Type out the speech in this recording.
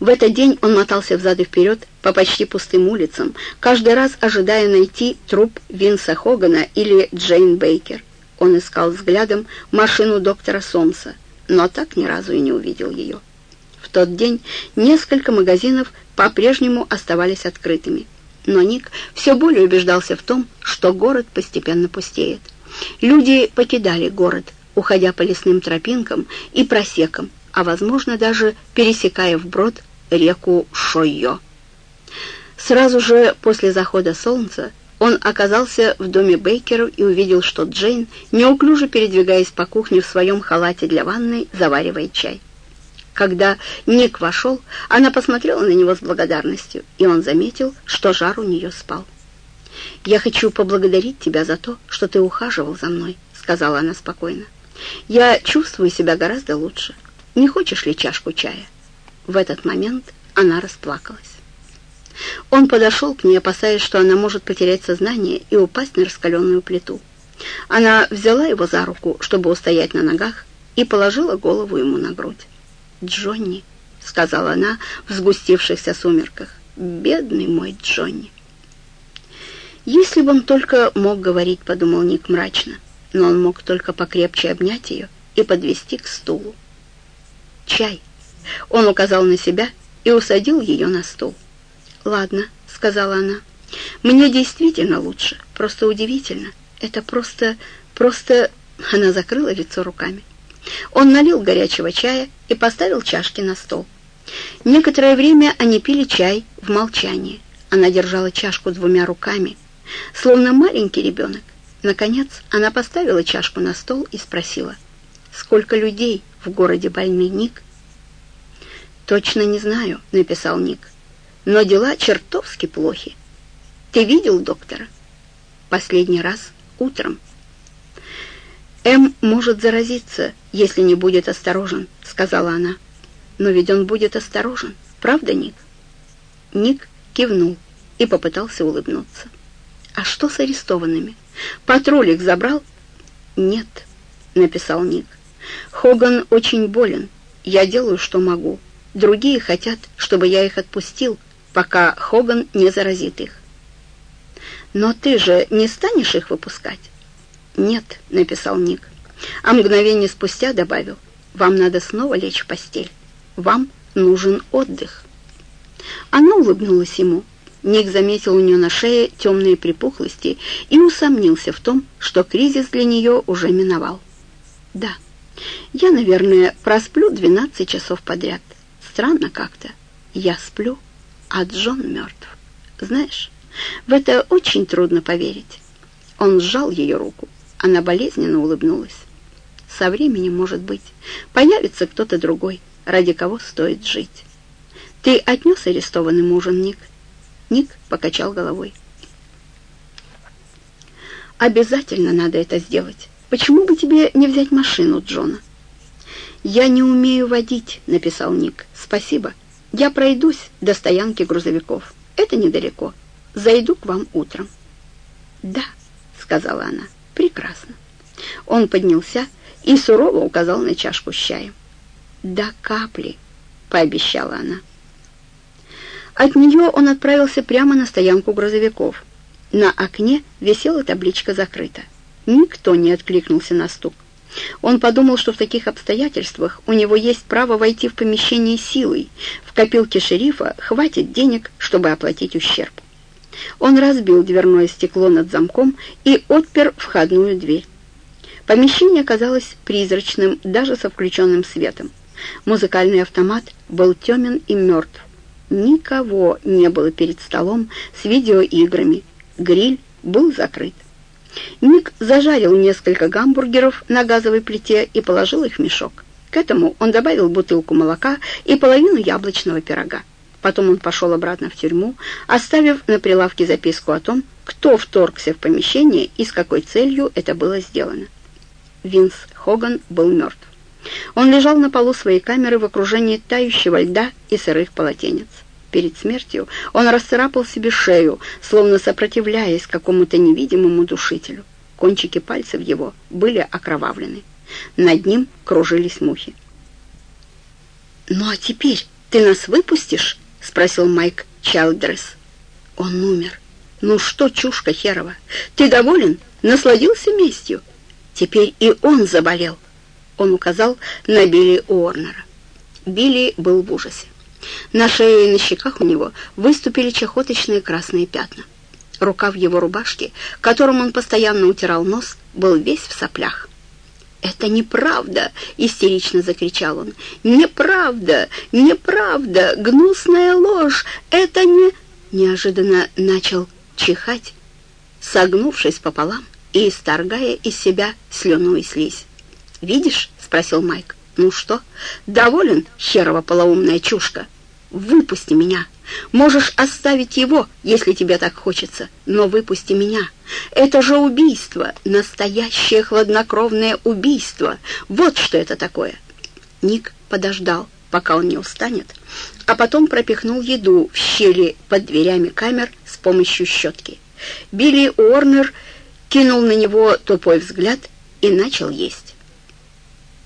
В этот день он мотался взад и вперед по почти пустым улицам, каждый раз ожидая найти труп Винса Хогана или Джейн Бейкер. Он искал взглядом машину доктора Сомса, но так ни разу и не увидел ее. В тот день несколько магазинов по-прежнему оставались открытыми, но Ник все более убеждался в том, что город постепенно пустеет. Люди покидали город, уходя по лесным тропинкам и просекам, а, возможно, даже пересекая вброд реку Шойо. Сразу же после захода солнца он оказался в доме Бейкеров и увидел, что Джейн, неуклюже передвигаясь по кухне в своем халате для ванной, заваривает чай. Когда Ник вошел, она посмотрела на него с благодарностью, и он заметил, что жар у нее спал. «Я хочу поблагодарить тебя за то, что ты ухаживал за мной», — сказала она спокойно. «Я чувствую себя гораздо лучше. Не хочешь ли чашку чая?» В этот момент она расплакалась. Он подошел к ней, опасаясь, что она может потерять сознание и упасть на раскаленную плиту. Она взяла его за руку, чтобы устоять на ногах, и положила голову ему на грудь. «Джонни», — сказала она в сгустившихся сумерках, — «бедный мой Джонни». «Если бы он только мог говорить», — подумал Ник мрачно, но он мог только покрепче обнять ее и подвести к стулу. «Чай», — он указал на себя и усадил ее на стул. «Ладно», — сказала она, — «мне действительно лучше, просто удивительно. Это просто, просто...» Она закрыла лицо руками. Он налил горячего чая и поставил чашки на стол. Некоторое время они пили чай в молчании. Она держала чашку двумя руками, словно маленький ребенок. Наконец она поставила чашку на стол и спросила, «Сколько людей в городе больны, Ник?» «Точно не знаю», — написал Ник, «но дела чертовски плохи. Ты видел доктора?» «Последний раз утром». «М может заразиться, если не будет осторожен», — сказала она. «Но ведь он будет осторожен, правда, Ник?» Ник кивнул и попытался улыбнуться. «А что с арестованными? Патруль их забрал?» «Нет», — написал Ник. «Хоган очень болен. Я делаю, что могу. Другие хотят, чтобы я их отпустил, пока Хоган не заразит их». «Но ты же не станешь их выпускать?» «Нет», — написал Ник. А мгновение спустя добавил, «Вам надо снова лечь в постель. Вам нужен отдых». Она улыбнулась ему. Ник заметил у нее на шее темные припухлости и усомнился в том, что кризис для нее уже миновал. «Да, я, наверное, просплю 12 часов подряд. Странно как-то. Я сплю, а Джон мертв. Знаешь, в это очень трудно поверить». Он сжал ее руку. Она болезненно улыбнулась. Со временем, может быть, появится кто-то другой, ради кого стоит жить. Ты отнес арестованный ужин, Ник? Ник покачал головой. Обязательно надо это сделать. Почему бы тебе не взять машину Джона? Я не умею водить, написал Ник. Спасибо. Я пройдусь до стоянки грузовиков. Это недалеко. Зайду к вам утром. Да, сказала она. «Прекрасно». Он поднялся и сурово указал на чашку с чаем. «До капли», — пообещала она. От нее он отправился прямо на стоянку грузовиков. На окне висела табличка «Закрыто». Никто не откликнулся на стук. Он подумал, что в таких обстоятельствах у него есть право войти в помещение силой. В копилке шерифа хватит денег, чтобы оплатить ущерб. Он разбил дверное стекло над замком и отпер входную дверь. Помещение оказалось призрачным, даже со включенным светом. Музыкальный автомат был темен и мертв. Никого не было перед столом с видеоиграми. Гриль был закрыт. Ник зажарил несколько гамбургеров на газовой плите и положил их в мешок. К этому он добавил бутылку молока и половину яблочного пирога. Потом он пошел обратно в тюрьму, оставив на прилавке записку о том, кто вторгся в помещение и с какой целью это было сделано. Винс Хоган был мертв. Он лежал на полу своей камеры в окружении тающего льда и сырых полотенец. Перед смертью он расцарапал себе шею, словно сопротивляясь какому-то невидимому душителю. Кончики пальцев его были окровавлены. Над ним кружились мухи. «Ну а теперь «Ты нас выпустишь?» — спросил Майк Чалдрес. «Он умер. Ну что, чушка херова, ты доволен? Насладился местью?» Теперь и он заболел. Он указал на Билли Уорнера. Билли был в ужасе. На шее и на щеках у него выступили чахоточные красные пятна. Рукав его рубашки, которым он постоянно утирал нос, был весь в соплях. «Это неправда!» — истерично закричал он. «Неправда! Неправда! Гнусная ложь! Это не...» Неожиданно начал чихать, согнувшись пополам и исторгая из себя слюну и слизь. «Видишь?» — спросил Майк. «Ну что, доволен, херова полоумная чушка? Выпусти меня!» Можешь оставить его, если тебе так хочется, но выпусти меня. Это же убийство, настоящее хладнокровное убийство. Вот что это такое. Ник подождал, пока он не устанет, а потом пропихнул еду в щели под дверями камер с помощью щетки. Билли Уорнер кинул на него тупой взгляд и начал есть.